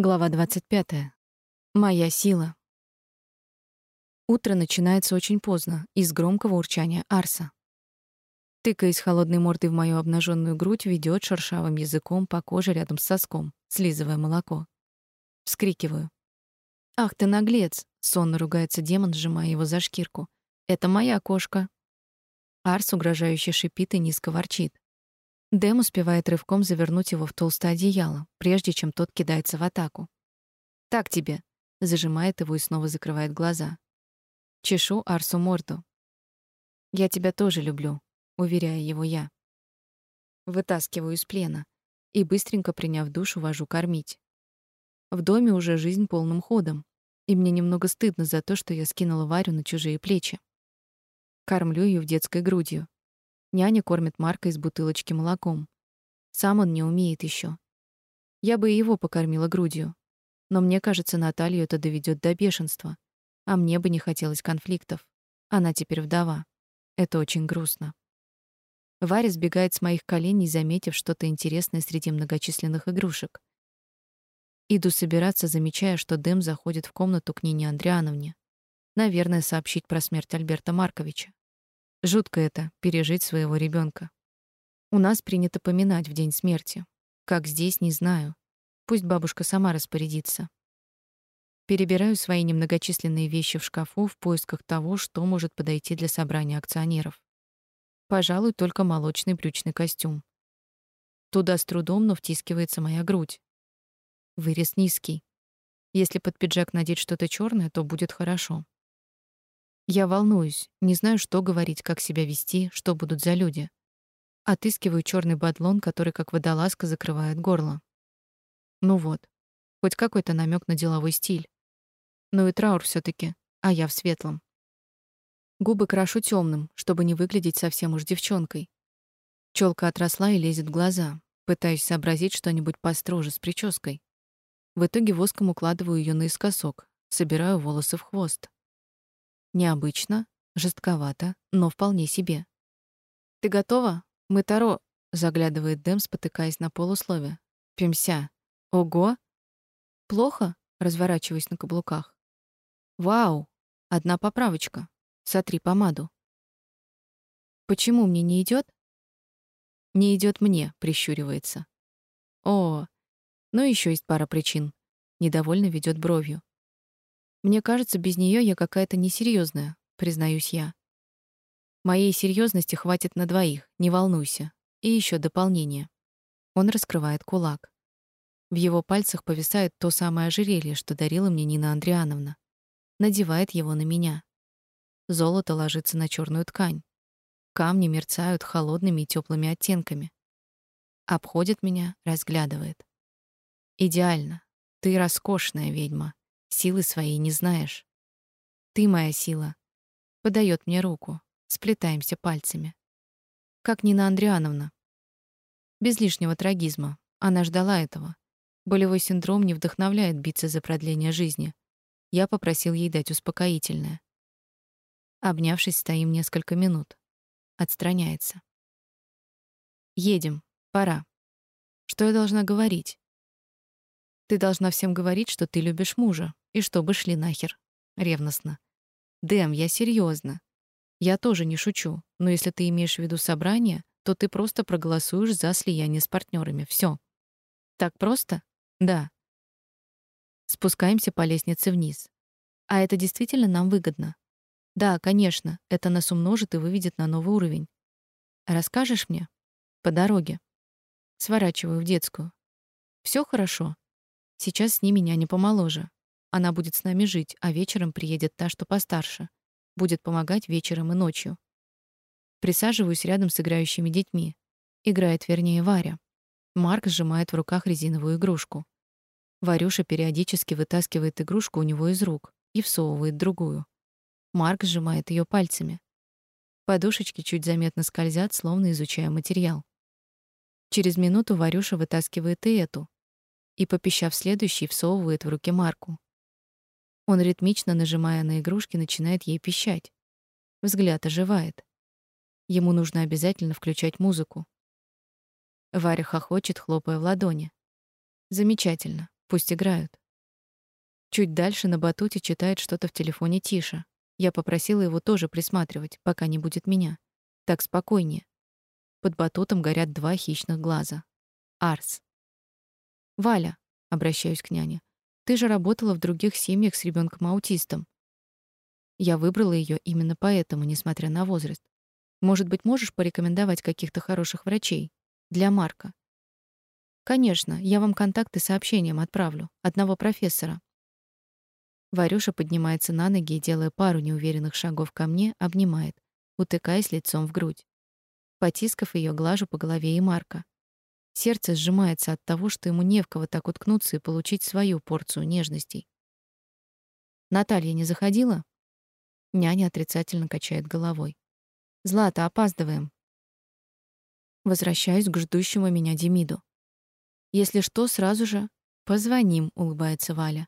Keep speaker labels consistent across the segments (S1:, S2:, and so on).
S1: Глава 25. Моя сила. Утро начинается очень поздно, из громкого урчания Арса. Тыкаясь холодной мордой в мою обнаженную грудь, ведет шершавым языком по коже рядом с соском, слизывая молоко. Вскрикиваю. «Ах ты наглец!» — сонно ругается демон, сжимая его за шкирку. «Это моя кошка!» Арс угрожающе шипит и низко ворчит. Дэм успевает рывком завернуть его в толстое одеяло, прежде чем тот кидается в атаку. «Так тебе!» — зажимает его и снова закрывает глаза. Чешу Арсу морду. «Я тебя тоже люблю», — уверяю его я. Вытаскиваю из плена и, быстренько приняв душ, увожу кормить. В доме уже жизнь полным ходом, и мне немного стыдно за то, что я скинула Варю на чужие плечи. Кормлю ее в детской грудью, Няня кормит Марка из бутылочки молоком. Сам он не умеет еще. Я бы и его покормила грудью. Но мне кажется, Наталью это доведет до бешенства. А мне бы не хотелось конфликтов. Она теперь вдова. Это очень грустно. Варя сбегает с моих коленей, заметив что-то интересное среди многочисленных игрушек. Иду собираться, замечая, что Дэм заходит в комнату к Нине Андриановне. Наверное, сообщить про смерть Альберта Марковича. Жутко это пережить своего ребенка. У нас принято поминать в день смерти. Как здесь, не знаю. Пусть бабушка сама распорядится. Перебираю свои немногочисленные вещи в шкафу в поисках того, что может подойти для собрания акционеров. Пожалуй, только молочный брючный костюм. Туда с трудом, но втискивается моя грудь. Вырез низкий. Если под пиджак надеть что-то черное, то будет хорошо. Я волнуюсь, не знаю, что говорить, как себя вести, что будут за люди. Отыскиваю черный бадлон, который как водолазка закрывает горло. Ну вот, хоть какой-то намек на деловой стиль. Ну и траур все таки а я в светлом. Губы крашу темным, чтобы не выглядеть совсем уж девчонкой. Челка отросла и лезет в глаза. Пытаюсь сообразить что-нибудь построже с прической. В итоге воском укладываю ее наискосок, собираю волосы в хвост. Необычно, жестковато, но вполне себе. «Ты готова? Мы Таро», — заглядывает Дэм, спотыкаясь на полуслове. «Пимся. Ого! Плохо?» — разворачиваясь на каблуках. «Вау! Одна поправочка. Сотри помаду». «Почему мне не идет? «Не идет мне», — прищуривается. «О, ну еще есть пара причин». Недовольно ведет бровью. Мне кажется, без нее я какая-то несерьезная, признаюсь я. Моей серьезности хватит на двоих, не волнуйся. И еще дополнение. Он раскрывает кулак. В его пальцах повисает то самое ожерелье, что дарила мне Нина Андриановна. Надевает его на меня. Золото ложится на черную ткань. Камни мерцают холодными и теплыми оттенками. Обходит меня, разглядывает. Идеально. Ты роскошная ведьма. Силы своей не знаешь. Ты моя сила. Подает мне руку. Сплетаемся пальцами. Как Нина Андриановна. Без лишнего трагизма. Она ждала этого. Болевой синдром не вдохновляет биться за продление жизни. Я попросил ей дать успокоительное. Обнявшись, стоим несколько минут. Отстраняется. Едем. Пора. Что я должна говорить? Ты должна всем говорить, что ты любишь мужа, и чтобы шли нахер. Ревностно. Дэм, я серьезно. Я тоже не шучу, но если ты имеешь в виду собрание, то ты просто проголосуешь за слияние с партнерами. Все. Так просто? Да. Спускаемся по лестнице вниз. А это действительно нам выгодно? Да, конечно, это нас умножит и выведет на новый уровень. Расскажешь мне? По дороге. Сворачиваю в детскую. Все хорошо. Сейчас с ними няня помоложе. Она будет с нами жить, а вечером приедет та, что постарше. Будет помогать вечером и ночью. Присаживаюсь рядом с играющими детьми. Играет, вернее, Варя. Марк сжимает в руках резиновую игрушку. Варюша периодически вытаскивает игрушку у него из рук и всовывает другую. Марк сжимает ее пальцами. Подушечки чуть заметно скользят, словно изучая материал. Через минуту Варюша вытаскивает и эту, и, попищав следующий, всовывает в руки Марку. Он ритмично, нажимая на игрушки, начинает ей пищать. Взгляд оживает. Ему нужно обязательно включать музыку. Варя хохочет, хлопая в ладони. Замечательно. Пусть играют. Чуть дальше на батуте читает что-то в телефоне Тиша. Я попросила его тоже присматривать, пока не будет меня. Так спокойнее. Под батутом горят два хищных глаза. Арс. Валя, обращаюсь к няне. Ты же работала в других семьях с ребенком аутистом. Я выбрала ее именно поэтому, несмотря на возраст. Может быть, можешь порекомендовать каких-то хороших врачей для Марка? Конечно, я вам контакты сообщением отправлю. Одного профессора. Варюша поднимается на ноги и, делая пару неуверенных шагов ко мне, обнимает, утыкаясь лицом в грудь. Потискав ее, глажу по голове и Марка. Сердце сжимается от того, что ему не в кого так уткнуться и получить свою порцию нежностей. Наталья не заходила? Няня отрицательно качает головой. Злата, опаздываем. Возвращаюсь к ждущему меня Демиду. Если что, сразу же позвоним, улыбается Валя.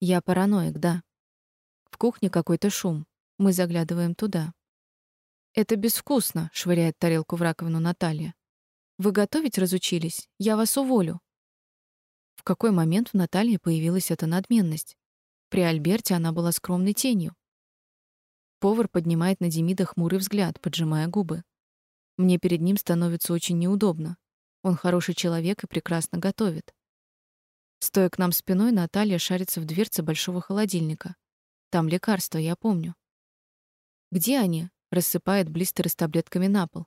S1: Я параноик, да. В кухне какой-то шум. Мы заглядываем туда. Это безвкусно, швыряет тарелку в раковину Наталья. Вы готовить разучились? Я вас уволю. В какой момент в Наталье появилась эта надменность? При Альберте она была скромной тенью. Повар поднимает на Демида хмурый взгляд, поджимая губы. Мне перед ним становится очень неудобно. Он хороший человек и прекрасно готовит. Стоя к нам спиной, Наталья шарится в дверце большого холодильника. Там лекарства, я помню. Где они? рассыпает блистеры с таблетками на пол.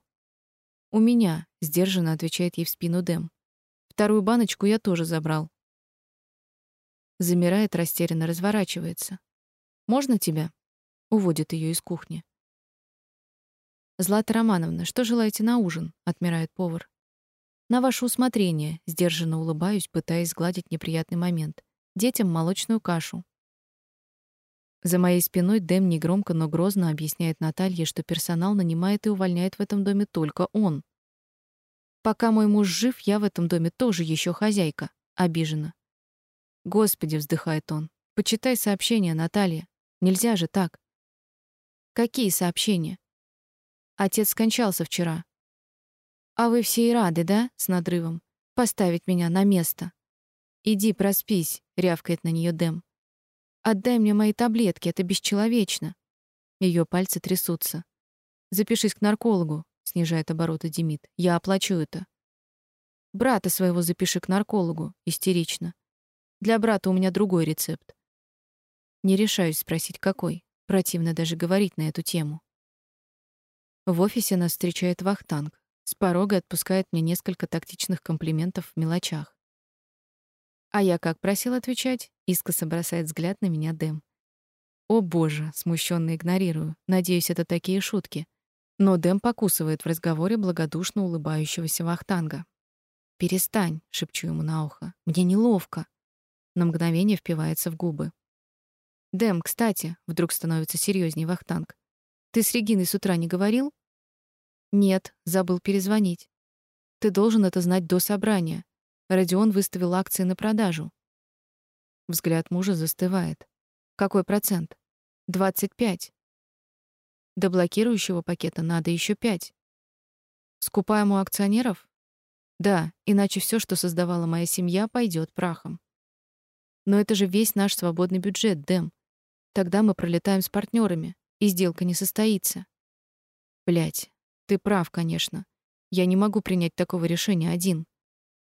S1: У меня, сдержанно отвечает ей в спину Дэм. Вторую баночку я тоже забрал. Замирает, растерянно разворачивается. Можно тебя? Уводит ее из кухни. Злата Романовна, что желаете на ужин? отмирает повар. На ваше усмотрение, сдержанно улыбаюсь, пытаясь сгладить неприятный момент. Детям молочную кашу. За моей спиной Дэм негромко, но грозно объясняет Наталье, что персонал нанимает и увольняет в этом доме только он. Пока мой муж жив, я в этом доме тоже еще хозяйка, обижена. Господи, вздыхает он. Почитай сообщение, Наталья. Нельзя же так. Какие сообщения? Отец скончался вчера. А вы все и рады, да, с надрывом, поставить меня на место? Иди проспись, рявкает на нее Дэм. Отдай мне мои таблетки, это бесчеловечно. Ее пальцы трясутся. Запишись к наркологу, снижает обороты Демид. Я оплачу это. Брата своего запиши к наркологу, истерично. Для брата у меня другой рецепт. Не решаюсь спросить какой. Противно даже говорить на эту тему. В офисе нас встречает Вахтанг. С порога отпускает мне несколько тактичных комплиментов в мелочах. А я как просил отвечать, искоса бросает взгляд на меня Дэм. О боже, смущенно игнорирую. Надеюсь, это такие шутки. Но Дэм покусывает в разговоре благодушно улыбающегося Вахтанга. «Перестань», — шепчу ему на ухо. «Мне неловко». На мгновение впивается в губы. Дэм, кстати, вдруг становится серьезнее Вахтанг. Ты с Региной с утра не говорил? Нет, забыл перезвонить. Ты должен это знать до собрания. Родион выставил акции на продажу. Взгляд мужа застывает. Какой процент? 25. До блокирующего пакета надо еще 5. Скупаем у акционеров? Да, иначе все, что создавала моя семья, пойдет прахом. Но это же весь наш свободный бюджет, Дэм. Тогда мы пролетаем с партнерами, и сделка не состоится. Блять, ты прав, конечно. Я не могу принять такого решения один.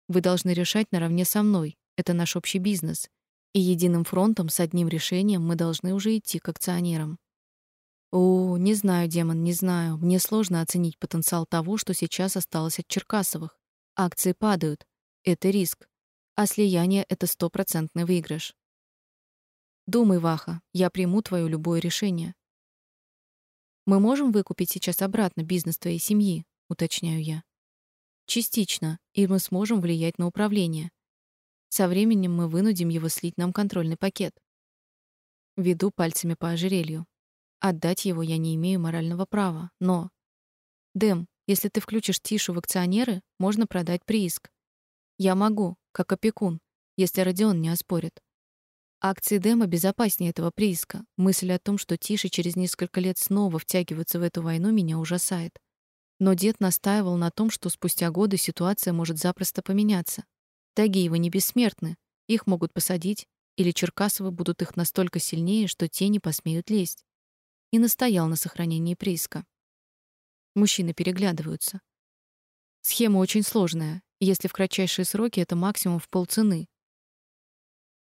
S1: Вы должны решать наравне со мной. Это наш общий бизнес. И единым фронтом с одним решением мы должны уже идти к акционерам. О, не знаю, демон, не знаю. Мне сложно оценить потенциал того, что сейчас осталось от Черкасовых. Акции падают. Это риск. А слияние — это стопроцентный выигрыш. Думай, Ваха, я приму твое любое решение. Мы можем выкупить сейчас обратно бизнес твоей семьи, уточняю я. Частично, и мы сможем влиять на управление. Со временем мы вынудим его слить нам контрольный пакет. Веду пальцами по ожерелью. Отдать его я не имею морального права, но Дэм, если ты включишь Тишу в акционеры, можно продать прииск. Я могу, как опекун, если Родион не оспорит. Акции Дема безопаснее этого прииска. Мысль о том, что Тише через несколько лет снова втягиваться в эту войну, меня ужасает. Но дед настаивал на том, что спустя годы ситуация может запросто поменяться. Тагиевы не бессмертны. Их могут посадить, или Черкасовы будут их настолько сильнее, что те не посмеют лезть. И настоял на сохранении прииска. Мужчины переглядываются. Схема очень сложная. Если в кратчайшие сроки это максимум в полцены.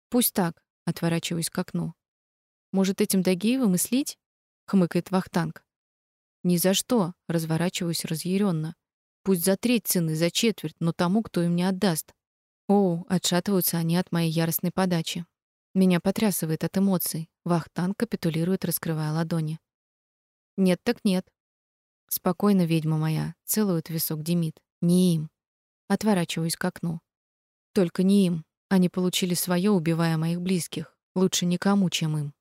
S1: Пусть так, отворачиваюсь к окну. Может, этим Дагиевым и слить? хмыкает Вахтанг. Ни за что, разворачиваюсь разъяренно. Пусть за треть цены, за четверть, но тому, кто им не отдаст. О, отшатываются они от моей яростной подачи. Меня потрясывает от эмоций. Вахтанг капитулирует, раскрывая ладони. Нет так нет. Спокойно, ведьма моя, целует висок Демид. Не им. Отворачиваюсь к окну. Только не им. Они получили свое, убивая моих близких. Лучше никому, чем им.